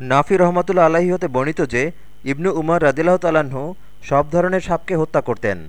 নাফি রহমতুল্লা আলাহি হতে বর্ণিত যে, ইবনু উমর রাজিল্লাহ তালাহু সব ধরনের সাপকে হত্যা করতেন।